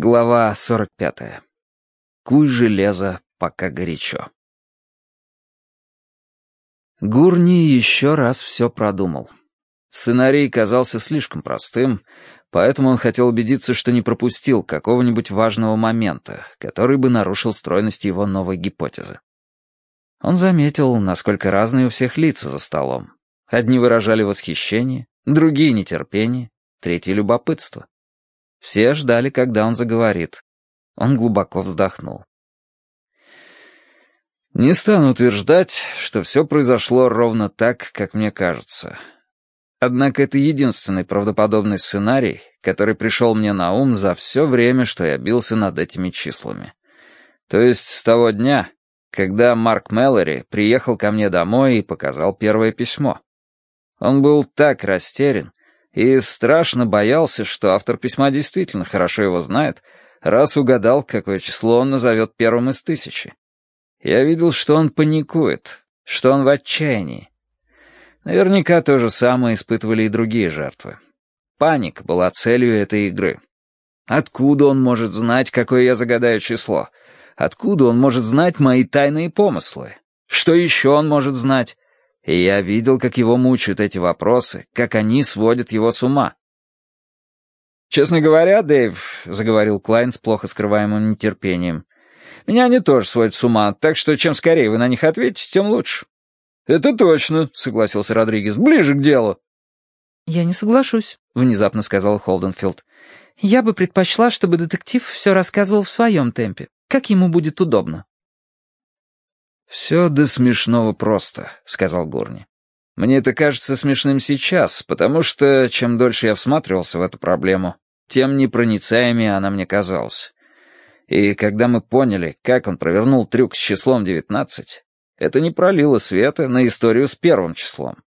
Глава 45. Куй железо, пока горячо. Гурни еще раз все продумал. Сценарий казался слишком простым, поэтому он хотел убедиться, что не пропустил какого-нибудь важного момента, который бы нарушил стройность его новой гипотезы. Он заметил, насколько разные у всех лица за столом. Одни выражали восхищение, другие — нетерпение, третьи — любопытство. Все ждали, когда он заговорит. Он глубоко вздохнул. Не стану утверждать, что все произошло ровно так, как мне кажется. Однако это единственный правдоподобный сценарий, который пришел мне на ум за все время, что я бился над этими числами. То есть с того дня, когда Марк Мэллори приехал ко мне домой и показал первое письмо. Он был так растерян, и страшно боялся, что автор письма действительно хорошо его знает, раз угадал, какое число он назовет первым из тысячи. Я видел, что он паникует, что он в отчаянии. Наверняка то же самое испытывали и другие жертвы. Паника была целью этой игры. Откуда он может знать, какое я загадаю число? Откуда он может знать мои тайные помыслы? Что еще он может знать? И я видел, как его мучают эти вопросы, как они сводят его с ума. «Честно говоря, Дэйв», — заговорил Клайн с плохо скрываемым нетерпением, «меня они тоже сводят с ума, так что чем скорее вы на них ответите, тем лучше». «Это точно», — согласился Родригес, — «ближе к делу». «Я не соглашусь», — внезапно сказал Холденфилд. «Я бы предпочла, чтобы детектив все рассказывал в своем темпе, как ему будет удобно». «Все до смешного просто», — сказал Горни. «Мне это кажется смешным сейчас, потому что чем дольше я всматривался в эту проблему, тем непроницаемее она мне казалась. И когда мы поняли, как он провернул трюк с числом 19, это не пролило света на историю с первым числом.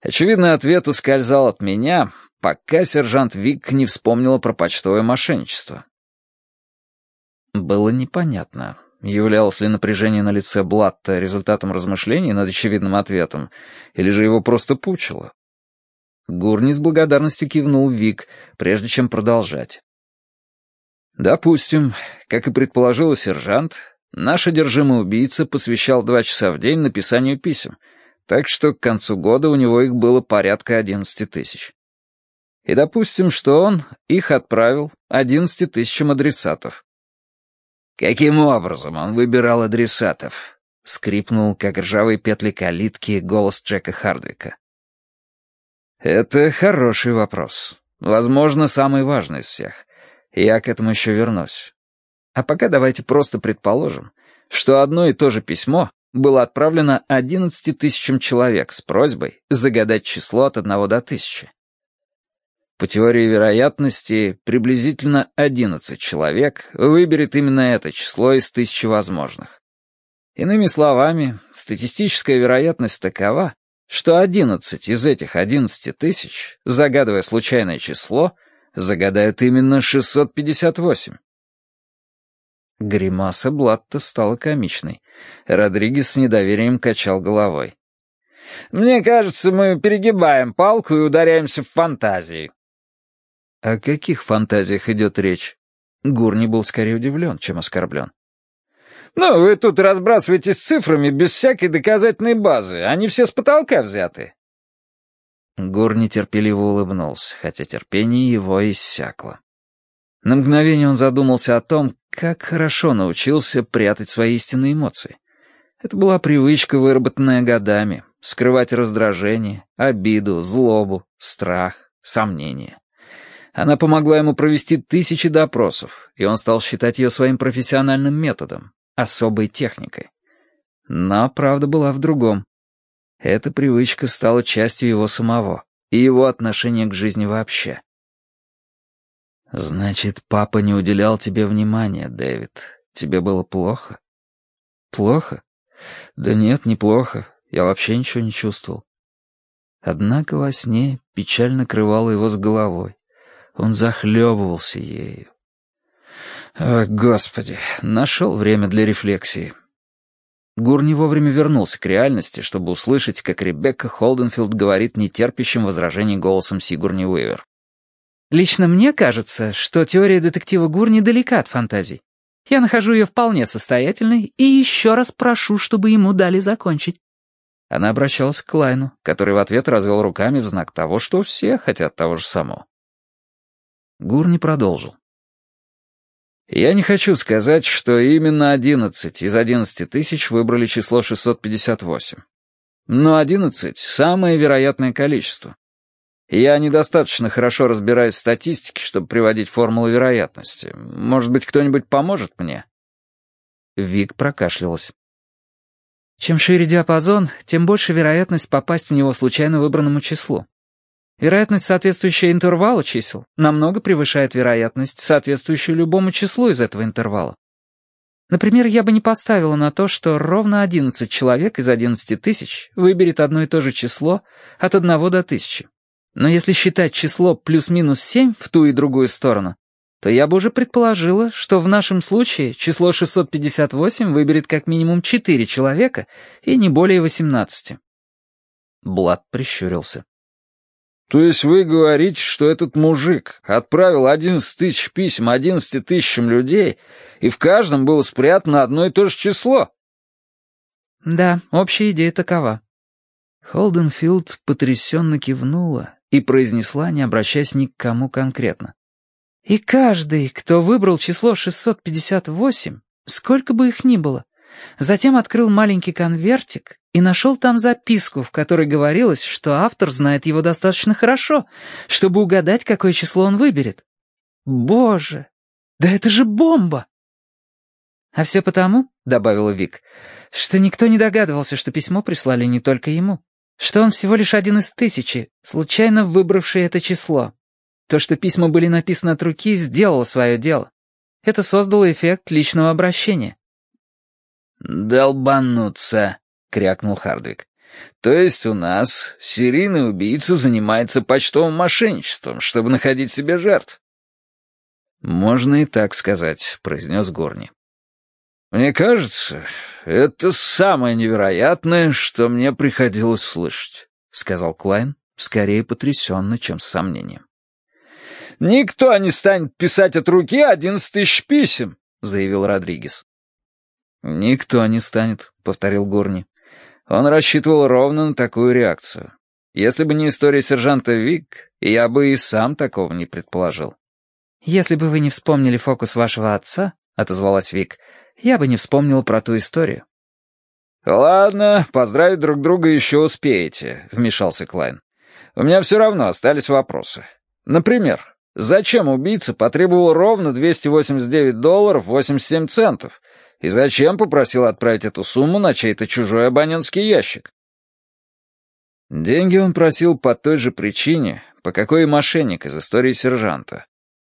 Очевидно, ответ ускользал от меня, пока сержант Вик не вспомнила про почтовое мошенничество. Было непонятно, Являлось ли напряжение на лице Блатта результатом размышлений над очевидным ответом, или же его просто пучило? Гурни с благодарностью кивнул Вик, прежде чем продолжать. Допустим, как и предположил сержант, наш одержимый убийца посвящал два часа в день написанию писем, так что к концу года у него их было порядка одиннадцати тысяч. И допустим, что он их отправил одиннадцати тысячам адресатов. «Каким образом он выбирал адресатов?» — скрипнул, как ржавые петли калитки, голос Джека Хардвика. «Это хороший вопрос. Возможно, самый важный из всех. Я к этому еще вернусь. А пока давайте просто предположим, что одно и то же письмо было отправлено 11 тысячам человек с просьбой загадать число от одного до тысячи. По теории вероятности, приблизительно 11 человек выберет именно это число из тысячи возможных. Иными словами, статистическая вероятность такова, что 11 из этих 11 тысяч, загадывая случайное число, загадают именно 658. Гримаса Блатта стала комичной. Родригес с недоверием качал головой. «Мне кажется, мы перегибаем палку и ударяемся в фантазии», о каких фантазиях идет речь? Гурни был скорее удивлен, чем оскорблен. «Ну, вы тут разбрасываетесь цифрами без всякой доказательной базы. Они все с потолка взяты». Гурни терпеливо улыбнулся, хотя терпение его иссякло. На мгновение он задумался о том, как хорошо научился прятать свои истинные эмоции. Это была привычка, выработанная годами, скрывать раздражение, обиду, злобу, страх, сомнения. Она помогла ему провести тысячи допросов, и он стал считать ее своим профессиональным методом, особой техникой. Но правда была в другом. Эта привычка стала частью его самого и его отношения к жизни вообще. «Значит, папа не уделял тебе внимания, Дэвид. Тебе было плохо?» «Плохо? Да нет, неплохо. Я вообще ничего не чувствовал». Однако во сне печаль накрывала его с головой. Он захлебывался ею. О, Господи, нашел время для рефлексии. Гур не вовремя вернулся к реальности, чтобы услышать, как Ребекка Холденфилд говорит нетерпящим возражений голосом Сигурни Уивер. Лично мне кажется, что теория детектива Гур недалека от фантазий. Я нахожу ее вполне состоятельной и еще раз прошу, чтобы ему дали закончить». Она обращалась к Клайну, который в ответ развел руками в знак того, что все хотят того же самого. Гур не продолжил. «Я не хочу сказать, что именно 11 из 11 тысяч выбрали число 658. Но 11 — самое вероятное количество. Я недостаточно хорошо разбираюсь в статистике, чтобы приводить формулы вероятности. Может быть, кто-нибудь поможет мне?» Вик прокашлялась. Чем шире диапазон, тем больше вероятность попасть в него случайно выбранному числу. Вероятность, соответствующая интервалу чисел, намного превышает вероятность, соответствующую любому числу из этого интервала. Например, я бы не поставила на то, что ровно 11 человек из 11 тысяч выберет одно и то же число от 1 до 1000. Но если считать число плюс-минус 7 в ту и другую сторону, то я бы уже предположила, что в нашем случае число 658 выберет как минимум 4 человека и не более 18. Блад прищурился. «То есть вы говорите, что этот мужик отправил 11 тысяч писем 11 тысячам людей, и в каждом было спрятано одно и то же число?» «Да, общая идея такова». Холденфилд потрясенно кивнула и произнесла, не обращаясь ни к кому конкретно. «И каждый, кто выбрал число 658, сколько бы их ни было, затем открыл маленький конвертик и нашел там записку, в которой говорилось, что автор знает его достаточно хорошо, чтобы угадать, какое число он выберет. Боже, да это же бомба! А все потому, — добавила Вик, — что никто не догадывался, что письмо прислали не только ему, что он всего лишь один из тысячи, случайно выбравший это число. То, что письма были написаны от руки, сделало свое дело. Это создало эффект личного обращения. «Долбануться!» — крякнул Хардвик. «То есть у нас серийный убийца занимается почтовым мошенничеством, чтобы находить себе жертв?» «Можно и так сказать», — произнес Горни. «Мне кажется, это самое невероятное, что мне приходилось слышать», — сказал Клайн, скорее потрясенно, чем с сомнением. «Никто не станет писать от руки одиннадцать тысяч писем», — заявил Родригес. «Никто не станет», — повторил Горни. Он рассчитывал ровно на такую реакцию. Если бы не история сержанта Вик, я бы и сам такого не предположил. «Если бы вы не вспомнили фокус вашего отца», — отозвалась Вик, — «я бы не вспомнил про ту историю». «Ладно, поздравить друг друга еще успеете», — вмешался Клайн. «У меня все равно остались вопросы. Например, зачем убийца потребовал ровно 289 долларов 87 центов, и зачем попросил отправить эту сумму на чей-то чужой абонентский ящик? Деньги он просил по той же причине, по какой и мошенник из истории сержанта.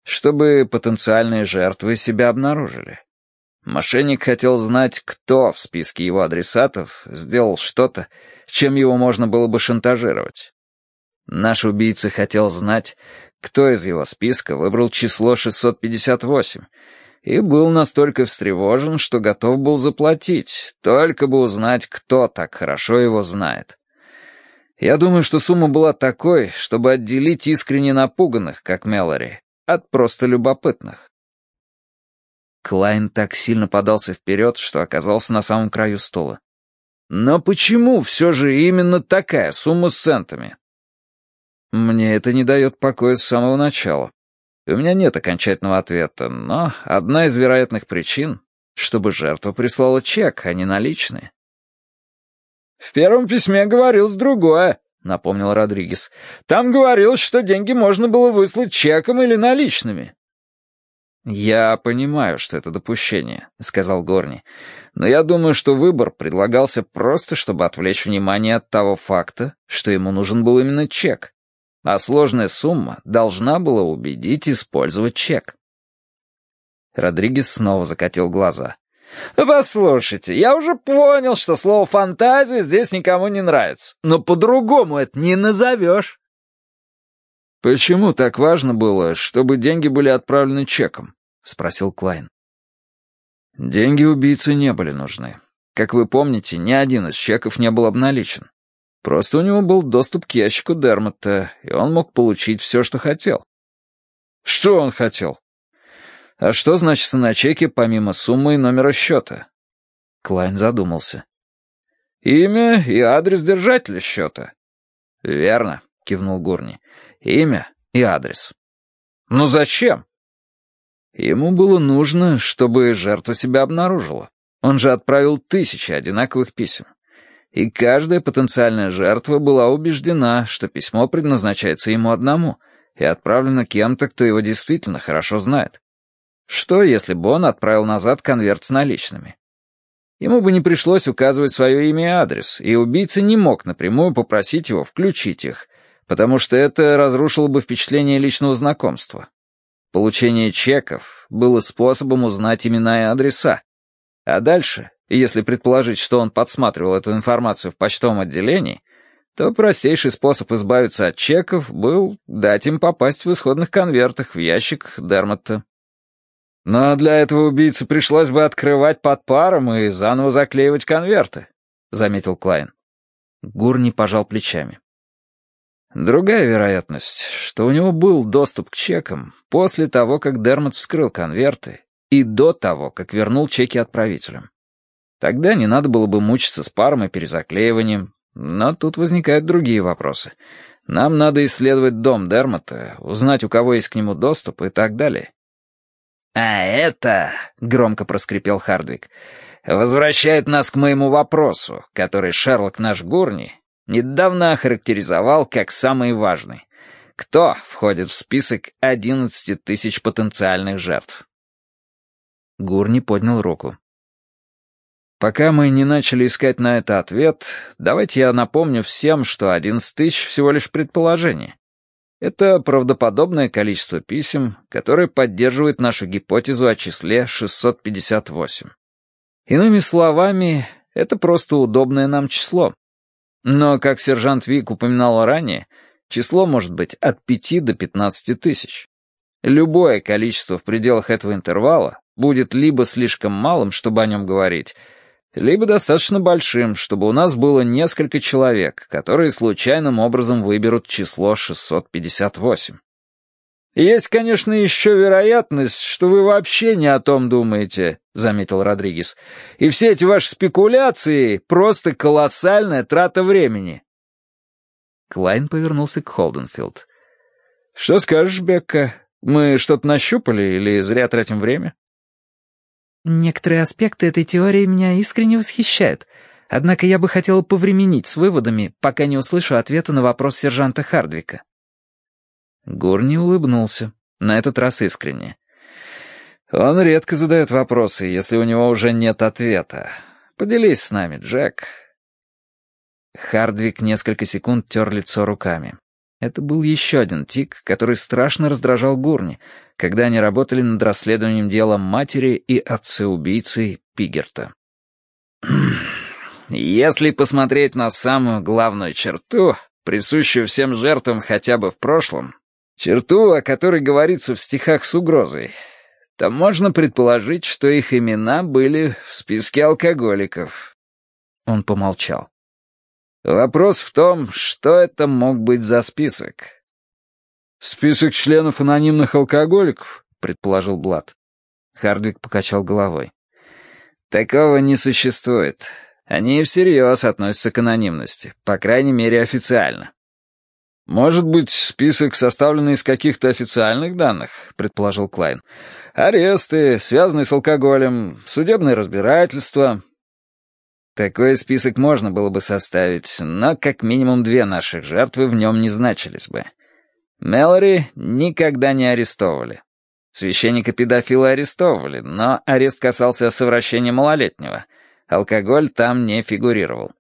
Чтобы потенциальные жертвы себя обнаружили. Мошенник хотел знать, кто в списке его адресатов сделал что-то, чем его можно было бы шантажировать. Наш убийца хотел знать, кто из его списка выбрал число 658, и был настолько встревожен, что готов был заплатить, только бы узнать, кто так хорошо его знает. Я думаю, что сумма была такой, чтобы отделить искренне напуганных, как Мелори, от просто любопытных. Клайн так сильно подался вперед, что оказался на самом краю стола. Но почему все же именно такая сумма с центами? Мне это не дает покоя с самого начала. У меня нет окончательного ответа, но одна из вероятных причин, чтобы жертва прислала чек, а не наличные. «В первом письме говорилось другое», — напомнил Родригес. «Там говорилось, что деньги можно было выслать чеком или наличными». «Я понимаю, что это допущение», — сказал Горни. «Но я думаю, что выбор предлагался просто, чтобы отвлечь внимание от того факта, что ему нужен был именно чек а сложная сумма должна была убедить использовать чек. Родригес снова закатил глаза. «Послушайте, я уже понял, что слово «фантазия» здесь никому не нравится, но по-другому это не назовешь». «Почему так важно было, чтобы деньги были отправлены чеком?» — спросил Клайн. Деньги убийцы не были нужны. Как вы помните, ни один из чеков не был обналичен. Просто у него был доступ к ящику Дермота, и он мог получить все, что хотел. Что он хотел? А что значится на чеке помимо суммы и номера счета? Клайн задумался. Имя и адрес держателя счета. Верно, кивнул Гурни. Имя и адрес. Ну зачем? Ему было нужно, чтобы жертва себя обнаружила. Он же отправил тысячи одинаковых писем. И каждая потенциальная жертва была убеждена, что письмо предназначается ему одному и отправлено кем-то, кто его действительно хорошо знает. Что, если бы он отправил назад конверт с наличными? Ему бы не пришлось указывать свое имя и адрес, и убийца не мог напрямую попросить его включить их, потому что это разрушило бы впечатление личного знакомства. Получение чеков было способом узнать имена и адреса. А дальше, если предположить, что он подсматривал эту информацию в почтовом отделении, то простейший способ избавиться от чеков был дать им попасть в исходных конвертах в ящик Дермотта. Но для этого убийце пришлось бы открывать под паром и заново заклеивать конверты, — заметил Клайн. Гурни пожал плечами. Другая вероятность, что у него был доступ к чекам после того, как Дермот вскрыл конверты и до того, как вернул чеки отправителям. Тогда не надо было бы мучиться с паром и перезаклеиванием, но тут возникают другие вопросы. Нам надо исследовать дом Дермота, узнать, у кого есть к нему доступ и так далее. «А это...» — громко проскрипел Хардвик. «Возвращает нас к моему вопросу, который Шерлок наш Гурни недавно охарактеризовал как самый важный. Кто входит в список 11 тысяч потенциальных жертв?» Гурни поднял руку. «Пока мы не начали искать на это ответ, давайте я напомню всем, что 11 тысяч всего лишь предположение. Это правдоподобное количество писем, которое поддерживает нашу гипотезу о числе 658. Иными словами, это просто удобное нам число. Но, как сержант Вик упоминал ранее, число может быть от 5 до 15 тысяч. Любое количество в пределах этого интервала будет либо слишком малым, чтобы о нем говорить, либо достаточно большим, чтобы у нас было несколько человек, которые случайным образом выберут число 658. «Есть, конечно, еще вероятность, что вы вообще не о том думаете», — заметил Родригес. «И все эти ваши спекуляции — просто колоссальная трата времени». Клайн повернулся к Холденфилд. «Что скажешь, Бекка? Мы что-то нащупали или зря тратим время?» Некоторые аспекты этой теории меня искренне восхищают, однако я бы хотела повременить с выводами, пока не услышу ответа на вопрос сержанта Хардвика. Гурни улыбнулся, на этот раз искренне. «Он редко задает вопросы, если у него уже нет ответа. Поделись с нами, Джек». Хардвик несколько секунд тер лицо руками. Это был еще один тик, который страшно раздражал Гурни, когда они работали над расследованием дела матери и отца-убийцы Пигерта. «Если посмотреть на самую главную черту, присущую всем жертвам хотя бы в прошлом, черту, о которой говорится в стихах с угрозой, то можно предположить, что их имена были в списке алкоголиков». Он помолчал. Вопрос в том, что это мог быть за список. «Список членов анонимных алкоголиков», — предположил Блад. Хардвик покачал головой. «Такого не существует. Они всерьез относятся к анонимности, по крайней мере, официально». «Может быть, список составленный из каких-то официальных данных», — предположил Клайн. «Аресты, связанные с алкоголем, судебное разбирательство, такой список можно было бы составить, но как минимум две наших жертвы в нем не значились бы. Мэлори никогда не арестовывали. Священника-педофила арестовывали, но арест касался совращения малолетнего. Алкоголь там не фигурировал.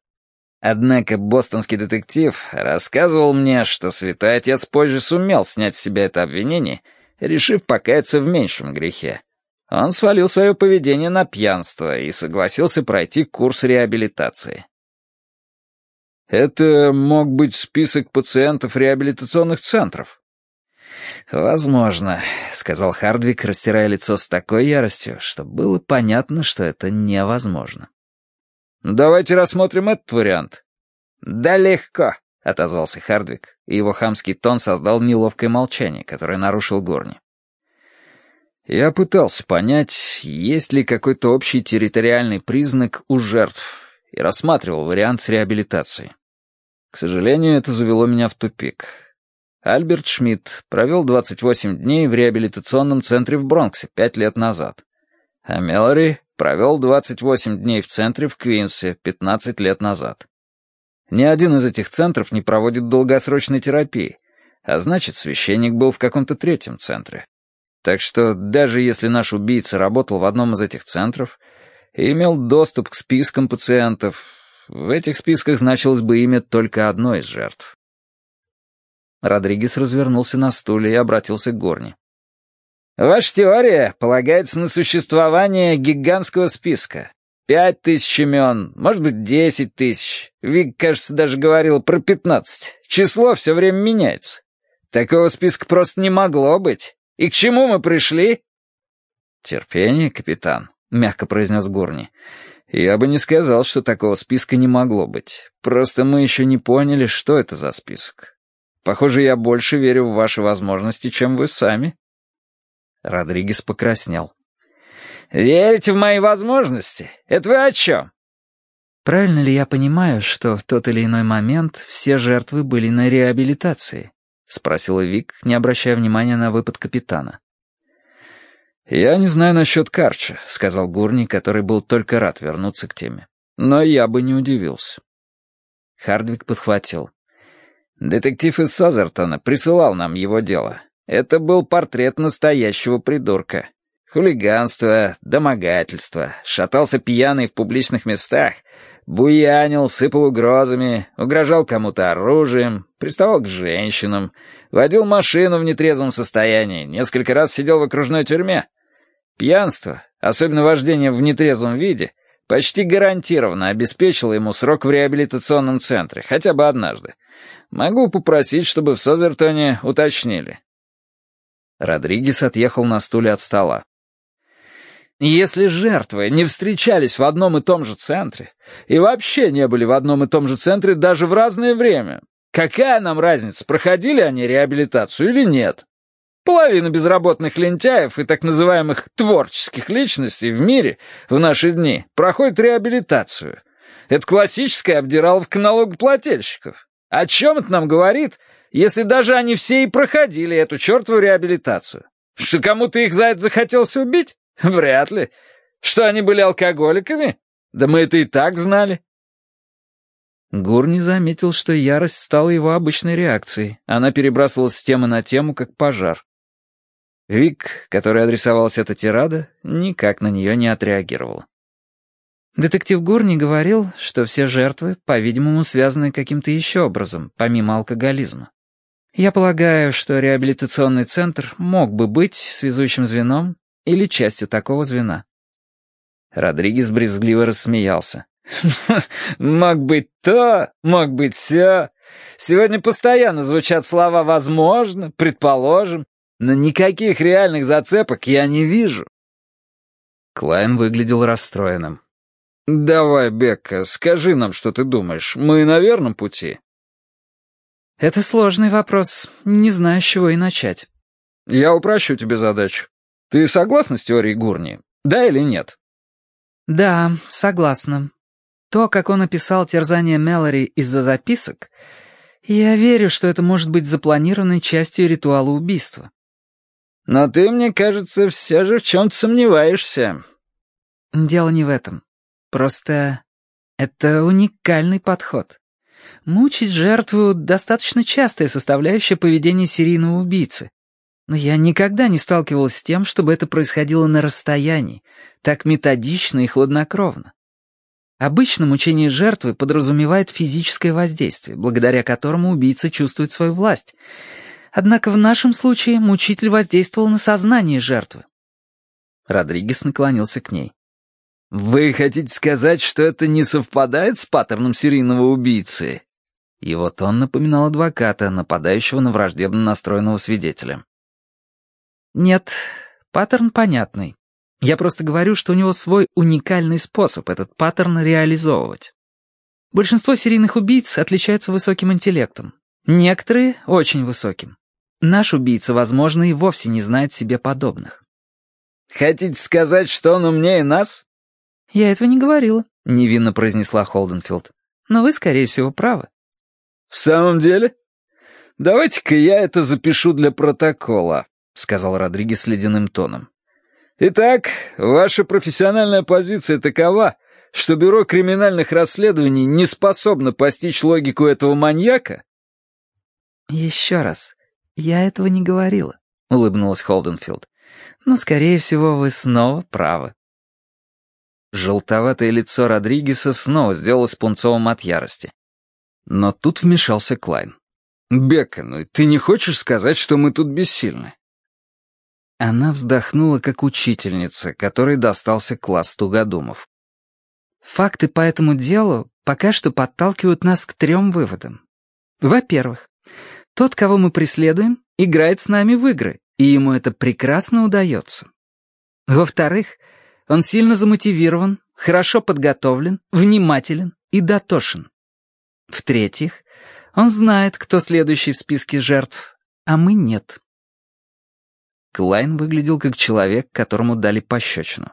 Однако бостонский детектив рассказывал мне, что святой отец позже сумел снять с себя это обвинение, решив покаяться в меньшем грехе. Он свалил свое поведение на пьянство и согласился пройти курс реабилитации. «Это мог быть список пациентов реабилитационных центров?» «Возможно», — сказал Хардвик, растирая лицо с такой яростью, что было понятно, что это невозможно. «Давайте рассмотрим этот вариант». «Да легко», — отозвался Хардвик, и его хамский тон создал неловкое молчание, которое нарушил Горни. Я пытался понять, есть ли какой-то общий территориальный признак у жертв, и рассматривал вариант с реабилитацией. К сожалению, это завело меня в тупик. Альберт Шмидт провел 28 дней в реабилитационном центре в Бронксе пять лет назад, а Мелори провел 28 дней в центре в Квинсе 15 лет назад. Ни один из этих центров не проводит долгосрочной терапии, а значит, священник был в каком-то третьем центре. Так что даже если наш убийца работал в одном из этих центров и имел доступ к спискам пациентов, в этих списках значилось бы имя только одной из жертв. Родригес развернулся на стуле и обратился к Горни. «Ваша теория полагается на существование гигантского списка. Пять тысяч имен, может быть, десять тысяч. Вик, кажется, даже говорил про пятнадцать. Число все время меняется. Такого списка просто не могло быть. И к чему мы пришли?» «Терпение, капитан», — мягко произнес Горни. «Я бы не сказал, что такого списка не могло быть. Просто мы еще не поняли, что это за список. Похоже, я больше верю в ваши возможности, чем вы сами». Родригес покраснел. «Верите в мои возможности? Это вы о чем?» «Правильно ли я понимаю, что в тот или иной момент все жертвы были на реабилитации?» — спросила Вик, не обращая внимания на выпад капитана. «Я не знаю насчет Карча», — сказал Гурни, который был только рад вернуться к теме. «Но я бы не удивился». Хардвик подхватил. «Детектив из Сазертона присылал нам его дело. Это был портрет настоящего придурка. Хулиганство, домогательство, шатался пьяный в публичных местах, Буянил, сыпал угрозами, угрожал кому-то оружием, приставал к женщинам, водил машину в нетрезвом состоянии, несколько раз сидел в окружной тюрьме. Пьянство, особенно вождение в нетрезвом виде, почти гарантированно обеспечило ему срок в реабилитационном центре, хотя бы однажды. Могу попросить, чтобы в Созертоне уточнили. Родригес отъехал на стуле от стола. Если жертвы не встречались в одном и том же центре, и вообще не были в одном и том же центре даже в разное время, какая нам разница, проходили они реабилитацию или нет? Половина безработных лентяев и так называемых творческих личностей в мире в наши дни проходит реабилитацию. Это классическая обдираловка налогоплательщиков. О чем это нам говорит, если даже они все и проходили эту чертову реабилитацию? Что кому-то их за это захотелось убить? Вряд ли. Что они были алкоголиками? Да мы это и так знали. Гурни заметил, что ярость стала его обычной реакцией. Она перебрасывалась с темы на тему, как пожар. Вик, которой адресовалась эта тирада, никак на нее не отреагировала. Детектив Гурни говорил, что все жертвы, по-видимому, связаны каким-то еще образом, помимо алкоголизма. Я полагаю, что реабилитационный центр мог бы быть связующим звеном или частью такого звена. Родригес брезгливо рассмеялся. «Мог быть то, мог быть все. Сегодня постоянно звучат слова «возможно», «предположим», но никаких реальных зацепок я не вижу». Клайн выглядел расстроенным. «Давай, Бекка, скажи нам, что ты думаешь. Мы на верном пути?» «Это сложный вопрос. Не знаю, с чего и начать». «Я упрощу тебе задачу. Ты согласна с теорией Гурни? Да или нет? Да, согласна. То, как он описал терзание Мэлори из-за записок, я верю, что это может быть запланированной частью ритуала убийства. Но ты, мне кажется, все же в чем-то сомневаешься. Дело не в этом. Просто это уникальный подход. Мучить жертву — достаточно частая составляющая поведения серийного убийцы. Но я никогда не сталкивалась с тем, чтобы это происходило на расстоянии, так методично и хладнокровно. Обычно мучение жертвы подразумевает физическое воздействие, благодаря которому убийца чувствует свою власть. Однако в нашем случае мучитель воздействовал на сознание жертвы. Родригес наклонился к ней. «Вы хотите сказать, что это не совпадает с паттерном серийного убийцы?» И вот он напоминал адвоката, нападающего на враждебно настроенного свидетеля. Нет, паттерн понятный. Я просто говорю, что у него свой уникальный способ этот паттерн реализовывать. Большинство серийных убийц отличаются высоким интеллектом. Некоторые — очень высоким. Наш убийца, возможно, и вовсе не знает себе подобных. Хотите сказать, что он умнее нас?» «Я этого не говорила», — невинно произнесла Холденфилд. «Но вы, скорее всего, правы». «В самом деле? Давайте-ка я это запишу для протокола», — сказал Родригес ледяным тоном. «Итак, ваша профессиональная позиция такова, что Бюро криминальных расследований не способно постичь логику этого маньяка?» «Еще раз, я этого не говорила», — улыбнулась Холденфилд. «Но, скорее всего, вы снова правы». Желтоватое лицо Родригеса снова сделалось пунцовым от ярости. Но тут вмешался Клайн. «Бека, ну ты не хочешь сказать, что мы тут бессильны?» Она вздохнула, как учительница, которой достался класс тугодумов. «Факты по этому делу пока что подталкивают нас к трем выводам. Во-первых, тот, кого мы преследуем, играет с нами в игры, и ему это прекрасно удается. Во-вторых, он сильно замотивирован, хорошо подготовлен, внимателен и дотошен. В-третьих, он знает, кто следующий в списке жертв, а мы нет. Клайн выглядел как человек, которому дали пощечину.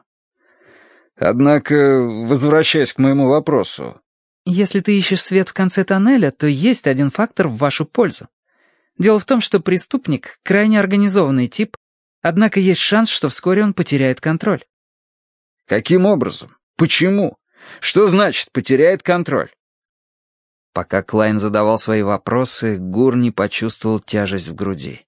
«Однако, возвращаясь к моему вопросу...» «Если ты ищешь свет в конце тоннеля, то есть один фактор в вашу пользу. Дело в том, что преступник — крайне организованный тип, однако есть шанс, что вскоре он потеряет контроль». «Каким образом? Почему? Что значит «потеряет контроль»?» Пока Клайн задавал свои вопросы, Гур не почувствовал тяжесть в груди.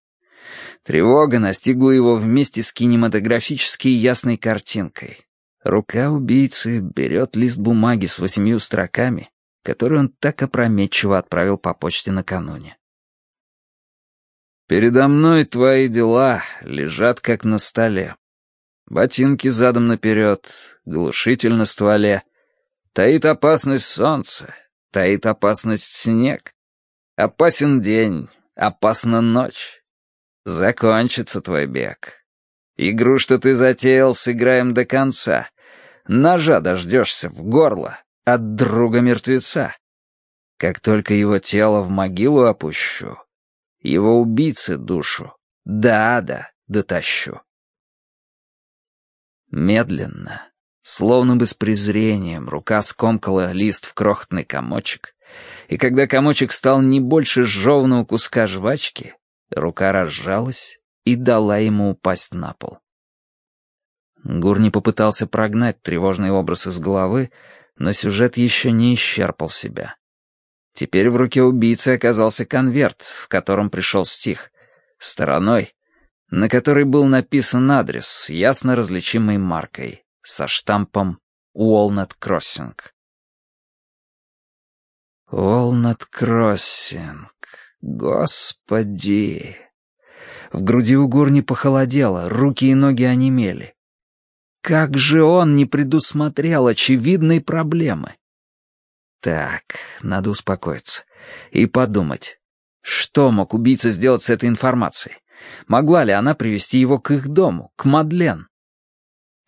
Тревога настигла его вместе с кинематографической ясной картинкой. Рука убийцы берет лист бумаги с восемью строками, который он так опрометчиво отправил по почте накануне. «Передо мной твои дела лежат как на столе. Ботинки задом наперед, глушитель на стволе. Таит опасность солнце, таит опасность снег. Опасен день, опасна ночь. Закончится твой бег. Игру, что ты затеял, сыграем до конца. Ножа дождешься в горло от друга-мертвеца. Как только его тело в могилу опущу, его убийцы душу да-да дотащу. Медленно, словно бы с презрением, рука скомкала лист в крохотный комочек, и когда комочек стал не больше жевного куска жвачки, Рука разжалась и дала ему упасть на пол. Гурни попытался прогнать тревожный образ из головы, но сюжет еще не исчерпал себя. Теперь в руке убийцы оказался конверт, в котором пришел стих, стороной, на которой был написан адрес с ясно различимой маркой, со штампом «Уолнет Кроссинг». «Уолнет Кроссинг», Господи! В груди у Гурни похолодело, руки и ноги онемели. Как же он не предусмотрел очевидной проблемы? Так, надо успокоиться и подумать, что мог убийца сделать с этой информацией? Могла ли она привести его к их дому, к Мадлен?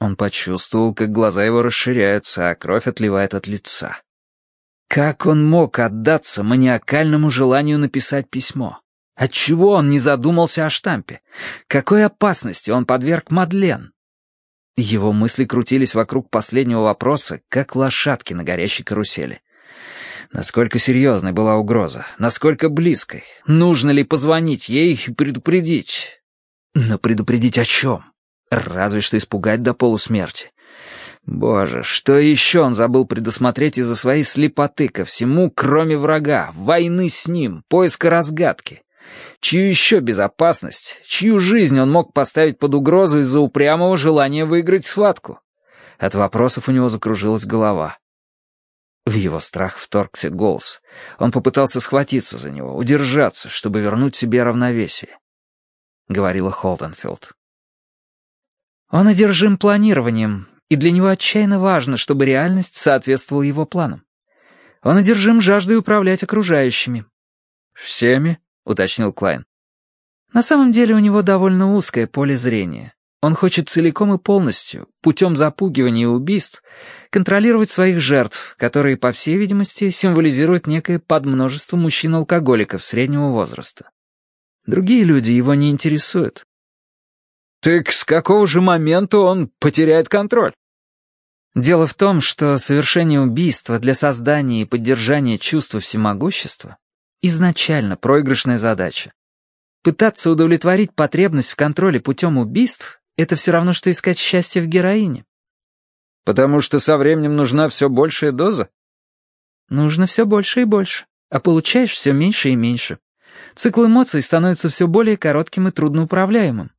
Он почувствовал, как глаза его расширяются, а кровь отливает от лица. Как он мог отдаться маниакальному желанию написать письмо? Отчего он не задумался о штампе? Какой опасности он подверг Мадлен? Его мысли крутились вокруг последнего вопроса, как лошадки на горящей карусели. Насколько серьезной была угроза? Насколько близкой? Нужно ли позвонить ей и предупредить? Но предупредить о чем? Разве что испугать до полусмерти. Боже, что еще он забыл предусмотреть из-за своей слепоты ко всему, кроме врага, войны с ним, поиска разгадки? Чью еще безопасность, чью жизнь он мог поставить под угрозу из-за упрямого желания выиграть схватку? От вопросов у него закружилась голова. В его страх вторгся голос. Он попытался схватиться за него, удержаться, чтобы вернуть себе равновесие. Говорила Холденфилд. Он одержим планированием, и для него отчаянно важно, чтобы реальность соответствовала его планам. Он одержим жаждой управлять окружающими. «Всеми?» — уточнил Клайн. На самом деле у него довольно узкое поле зрения. Он хочет целиком и полностью, путем запугивания и убийств, контролировать своих жертв, которые, по всей видимости, символизируют некое подмножество мужчин-алкоголиков среднего возраста. Другие люди его не интересуют. Так с какого же момента он потеряет контроль? Дело в том, что совершение убийства для создания и поддержания чувства всемогущества изначально проигрышная задача. Пытаться удовлетворить потребность в контроле путем убийств — это все равно, что искать счастье в героине. Потому что со временем нужна все большая доза? Нужно все больше и больше, а получаешь все меньше и меньше. Цикл эмоций становится все более коротким и трудноуправляемым.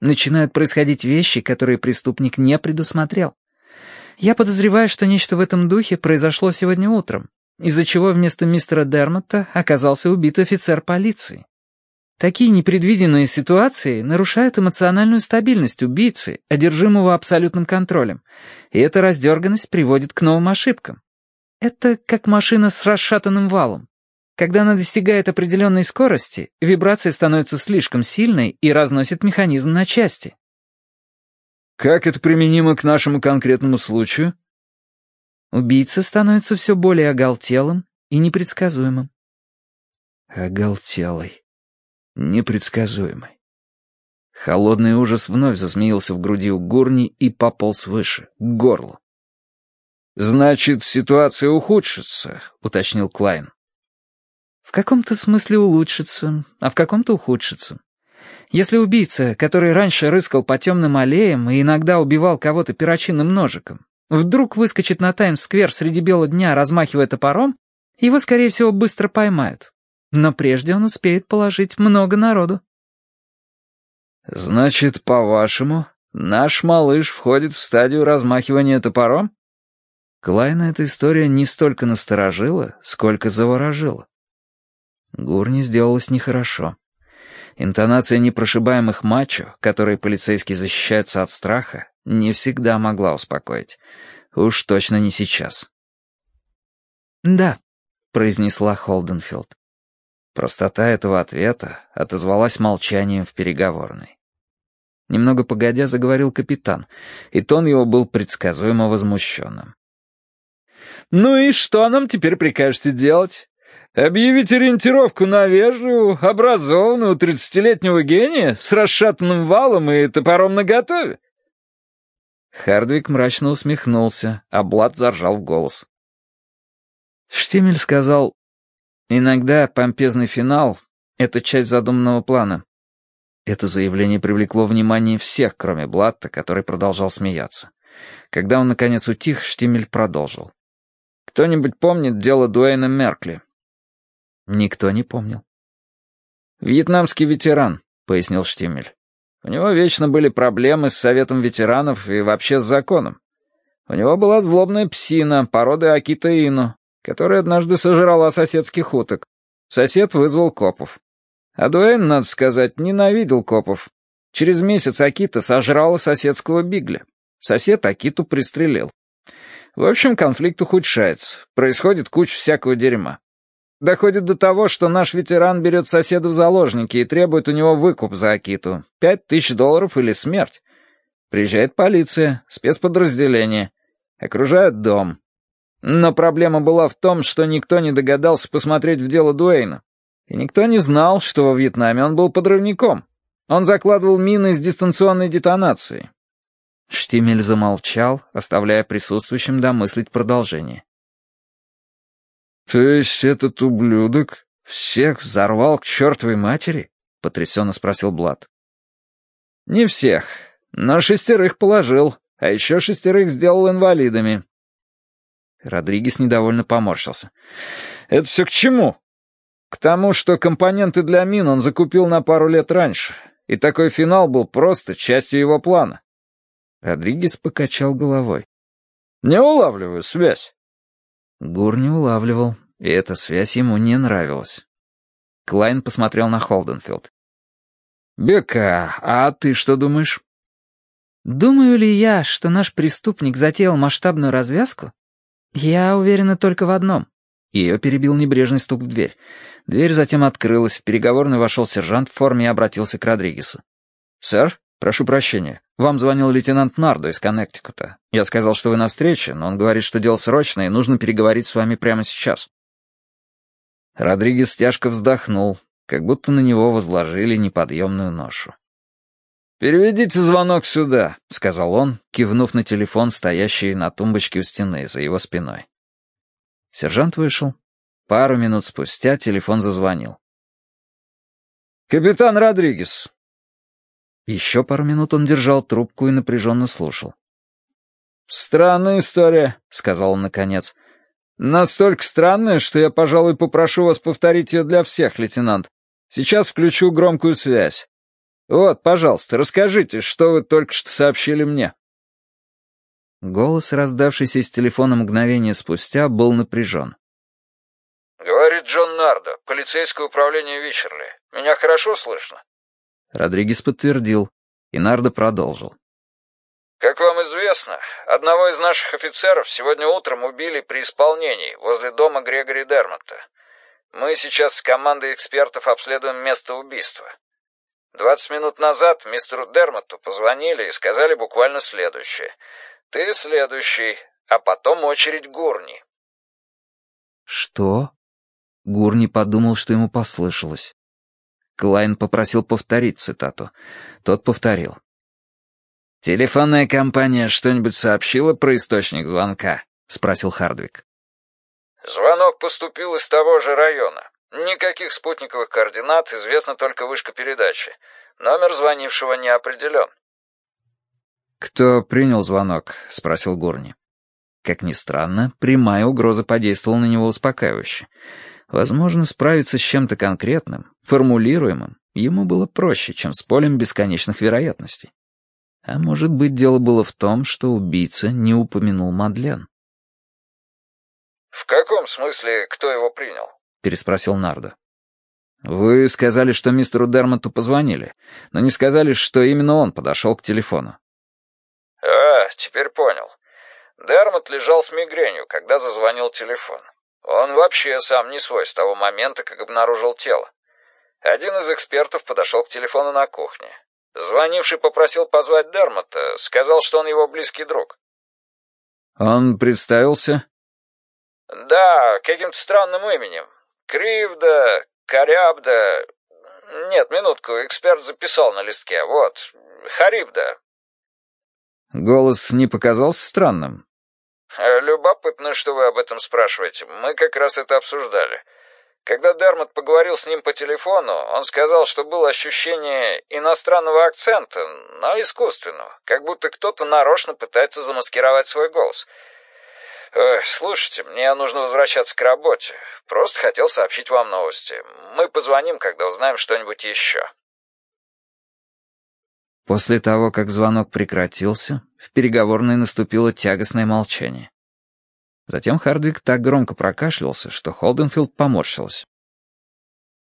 Начинают происходить вещи, которые преступник не предусмотрел. Я подозреваю, что нечто в этом духе произошло сегодня утром, из-за чего вместо мистера Дермотта оказался убит офицер полиции. Такие непредвиденные ситуации нарушают эмоциональную стабильность убийцы, одержимого абсолютным контролем, и эта раздерганность приводит к новым ошибкам. Это как машина с расшатанным валом. Когда она достигает определенной скорости, вибрация становится слишком сильной и разносит механизм на части. Как это применимо к нашему конкретному случаю? Убийца становится все более оголтелым и непредсказуемым. Оголтелый. Непредсказуемый. Холодный ужас вновь засмеялся в груди у Гурни и пополз выше, к горлу. «Значит, ситуация ухудшится», — уточнил Клайн. В каком-то смысле улучшится, а в каком-то ухудшится. Если убийца, который раньше рыскал по темным аллеям и иногда убивал кого-то перочинным ножиком, вдруг выскочит на Таймс-сквер среди бела дня, размахивая топором, его, скорее всего, быстро поймают. Но прежде он успеет положить много народу. «Значит, по-вашему, наш малыш входит в стадию размахивания топором?» Клайна эта история не столько насторожила, сколько заворожила. Гурни сделалось нехорошо. Интонация непрошибаемых мачо, которые полицейские защищаются от страха, не всегда могла успокоить. Уж точно не сейчас. «Да», — произнесла Холденфилд. Простота этого ответа отозвалась молчанием в переговорной. Немного погодя заговорил капитан, и тон его был предсказуемо возмущенным. «Ну и что нам теперь прикажете делать? Объявить ориентировку на вежливую, образованную тридцатилетнего гения с расшатанным валом и топором наготове?» Хардвик мрачно усмехнулся, а Блад заржал в голос. Штимель сказал, «Иногда помпезный финал — это часть задуманного плана». Это заявление привлекло внимание всех, кроме Блатта, который продолжал смеяться. Когда он, наконец, утих, Штимель продолжил. «Кто-нибудь помнит дело Дуэйна Меркли?» Никто не помнил. «Вьетнамский ветеран», — пояснил Штимель. «У него вечно были проблемы с советом ветеранов и вообще с законом. У него была злобная псина породы Акита Ину, которая однажды сожрала соседских уток. Сосед вызвал копов. А Дуэйн, надо сказать, ненавидел копов. Через месяц Акита сожрала соседского бигля. Сосед Акиту пристрелил. В общем, конфликт ухудшается. Происходит куча всякого дерьма. Доходит до того, что наш ветеран берет соседа в заложники и требует у него выкуп за Акиту. Пять тысяч долларов или смерть. Приезжает полиция, спецподразделение. Окружают дом. Но проблема была в том, что никто не догадался посмотреть в дело Дуэйна. И никто не знал, что во Вьетнаме он был подрывником. Он закладывал мины с дистанционной детонацией. Штимель замолчал, оставляя присутствующим домыслить продолжение. «То есть этот ублюдок всех взорвал к чертовой матери?» — потрясенно спросил Блад. «Не всех, но шестерых положил, а еще шестерых сделал инвалидами». Родригес недовольно поморщился. «Это все к чему?» «К тому, что компоненты для мин он закупил на пару лет раньше, и такой финал был просто частью его плана». Родригес покачал головой. «Не улавливаю связь». Гур не улавливал, и эта связь ему не нравилась. Клайн посмотрел на Холденфилд. «Бека, а ты что думаешь?» «Думаю ли я, что наш преступник затеял масштабную развязку? Я уверена только в одном». Ее перебил небрежный стук в дверь. Дверь затем открылась, в переговорную вошел сержант в форме и обратился к Родригесу. «Сэр, прошу прощения. Вам звонил лейтенант Нардо из Коннектикута. Я сказал, что вы на встрече, но он говорит, что дело срочное и нужно переговорить с вами прямо сейчас». Родригес тяжко вздохнул, как будто на него возложили неподъемную ношу. «Переведите звонок сюда», — сказал он, кивнув на телефон, стоящий на тумбочке у стены за его спиной. Сержант вышел. Пару минут спустя телефон зазвонил. «Капитан Родригес». Еще пару минут он держал трубку и напряженно слушал. «Странная история», — сказал он наконец. «Настолько странная, что я, пожалуй, попрошу вас повторить ее для всех, лейтенант. Сейчас включу громкую связь. Вот, пожалуйста, расскажите, что вы только что сообщили мне». Голос, раздавшийся из телефона мгновение спустя, был напряжен. «Говорит Джон Нардо, полицейское управление Вичерли. Меня хорошо слышно?» Родригес подтвердил, и Нардо продолжил. «Как вам известно, одного из наших офицеров сегодня утром убили при исполнении возле дома Грегори Дермотта. Мы сейчас с командой экспертов обследуем место убийства. Двадцать минут назад мистеру Дермотту позвонили и сказали буквально следующее. «Ты следующий, а потом очередь Гурни». «Что?» Гурни подумал, что ему послышалось. Клайн попросил повторить цитату. Тот повторил. «Телефонная компания что-нибудь сообщила про источник звонка?» — спросил Хардвик. «Звонок поступил из того же района. Никаких спутниковых координат, известна только вышка передачи. Номер звонившего не определен». «Кто принял звонок?» — спросил Гурни. Как ни странно, прямая угроза подействовала на него успокаивающе. Возможно, справиться с чем-то конкретным, формулируемым, ему было проще, чем с полем бесконечных вероятностей. А может быть, дело было в том, что убийца не упомянул Мадлен. «В каком смысле, кто его принял?» — переспросил Нардо. «Вы сказали, что мистеру Дермоту позвонили, но не сказали, что именно он подошел к телефону». «А, теперь понял. Дермот лежал с мигренью, когда зазвонил телефон. Он вообще сам не свой с того момента, как обнаружил тело. Один из экспертов подошел к телефону на кухне. Звонивший попросил позвать Дермота, сказал, что он его близкий друг. «Он представился?» «Да, каким-то странным именем. Кривда, Корябда... Нет, минутку, эксперт записал на листке. Вот, Харибда». «Голос не показался странным?» Э, «Любопытно, что вы об этом спрашиваете. Мы как раз это обсуждали. Когда Дермот поговорил с ним по телефону, он сказал, что было ощущение иностранного акцента, но искусственного, как будто кто-то нарочно пытается замаскировать свой голос. Ой, слушайте, мне нужно возвращаться к работе. Просто хотел сообщить вам новости. Мы позвоним, когда узнаем что-нибудь еще». После того, как звонок прекратился, в переговорной наступило тягостное молчание. Затем Хардвик так громко прокашлялся, что Холденфилд поморщилась.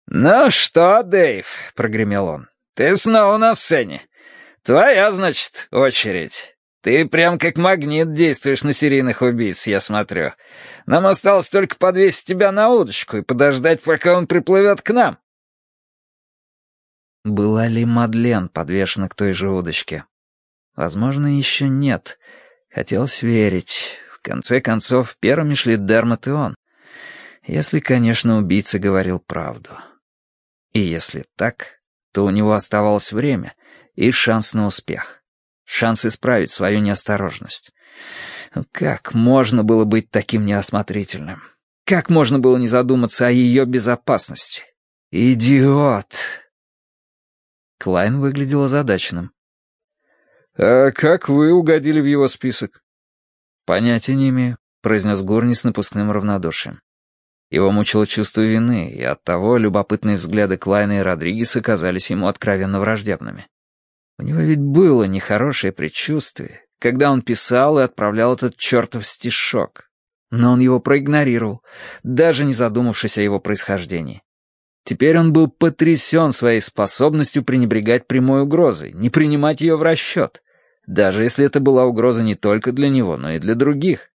«Ну что, Дэйв», — прогремел он, — «ты снова на сцене. Твоя, значит, очередь. Ты прям как магнит действуешь на серийных убийц, я смотрю. Нам осталось только подвесить тебя на удочку и подождать, пока он приплывет к нам». Была ли Мадлен подвешена к той же удочке? Возможно, еще нет. Хотелось верить. В конце концов, первыми шли Дермот и он. Если, конечно, убийца говорил правду. И если так, то у него оставалось время и шанс на успех. Шанс исправить свою неосторожность. Как можно было быть таким неосмотрительным? Как можно было не задуматься о ее безопасности? Идиот! Клайн выглядел озадаченным. «А как вы угодили в его список?» «Понятия не имею», — произнес Горни с напускным равнодушием. Его мучило чувство вины, и оттого любопытные взгляды Клайна и Родригеса казались ему откровенно враждебными. У него ведь было нехорошее предчувствие, когда он писал и отправлял этот чертов стишок. Но он его проигнорировал, даже не задумавшись о его происхождении. Теперь он был потрясен своей способностью пренебрегать прямой угрозой, не принимать ее в расчет, даже если это была угроза не только для него, но и для других.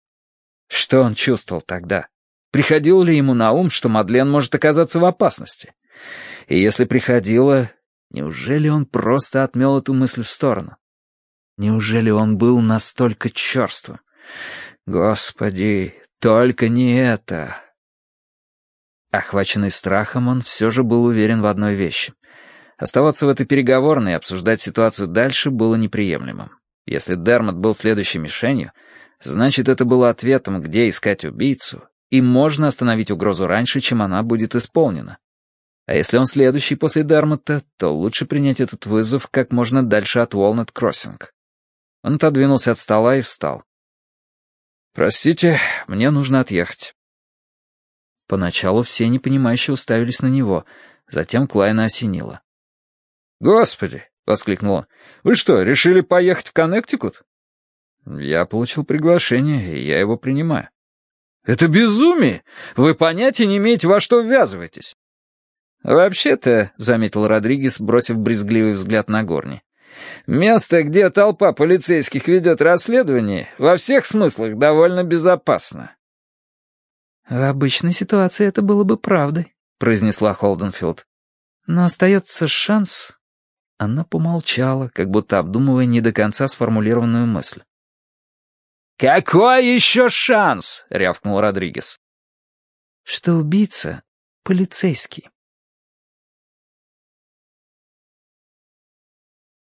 Что он чувствовал тогда? Приходило ли ему на ум, что Мадлен может оказаться в опасности? И если приходило, неужели он просто отмел эту мысль в сторону? Неужели он был настолько черствым? Господи, только не это. Охваченный страхом, он все же был уверен в одной вещи. Оставаться в этой переговорной и обсуждать ситуацию дальше было неприемлемым. Если Дермот был следующей мишенью, значит, это было ответом, где искать убийцу, и можно остановить угрозу раньше, чем она будет исполнена. А если он следующий после Дермота, то лучше принять этот вызов как можно дальше от Уолнет-Кроссинг. Он отодвинулся от стола и встал. «Простите, мне нужно отъехать». Поначалу все непонимающе уставились на него, затем Клайна осенило. «Господи!» — воскликнул он. «Вы что, решили поехать в Коннектикут?» «Я получил приглашение, и я его принимаю». «Это безумие! Вы понятия не имеете, во что ввязываетесь!» «Вообще-то», — заметил Родригес, бросив брезгливый взгляд на Горни, «место, где толпа полицейских ведет расследование, во всех смыслах довольно безопасно». «В обычной ситуации это было бы правдой», — произнесла Холденфилд. «Но остается шанс...» Она помолчала, как будто обдумывая не до конца сформулированную мысль. «Какой еще шанс?» — рявкнул Родригес. «Что убийца — полицейский».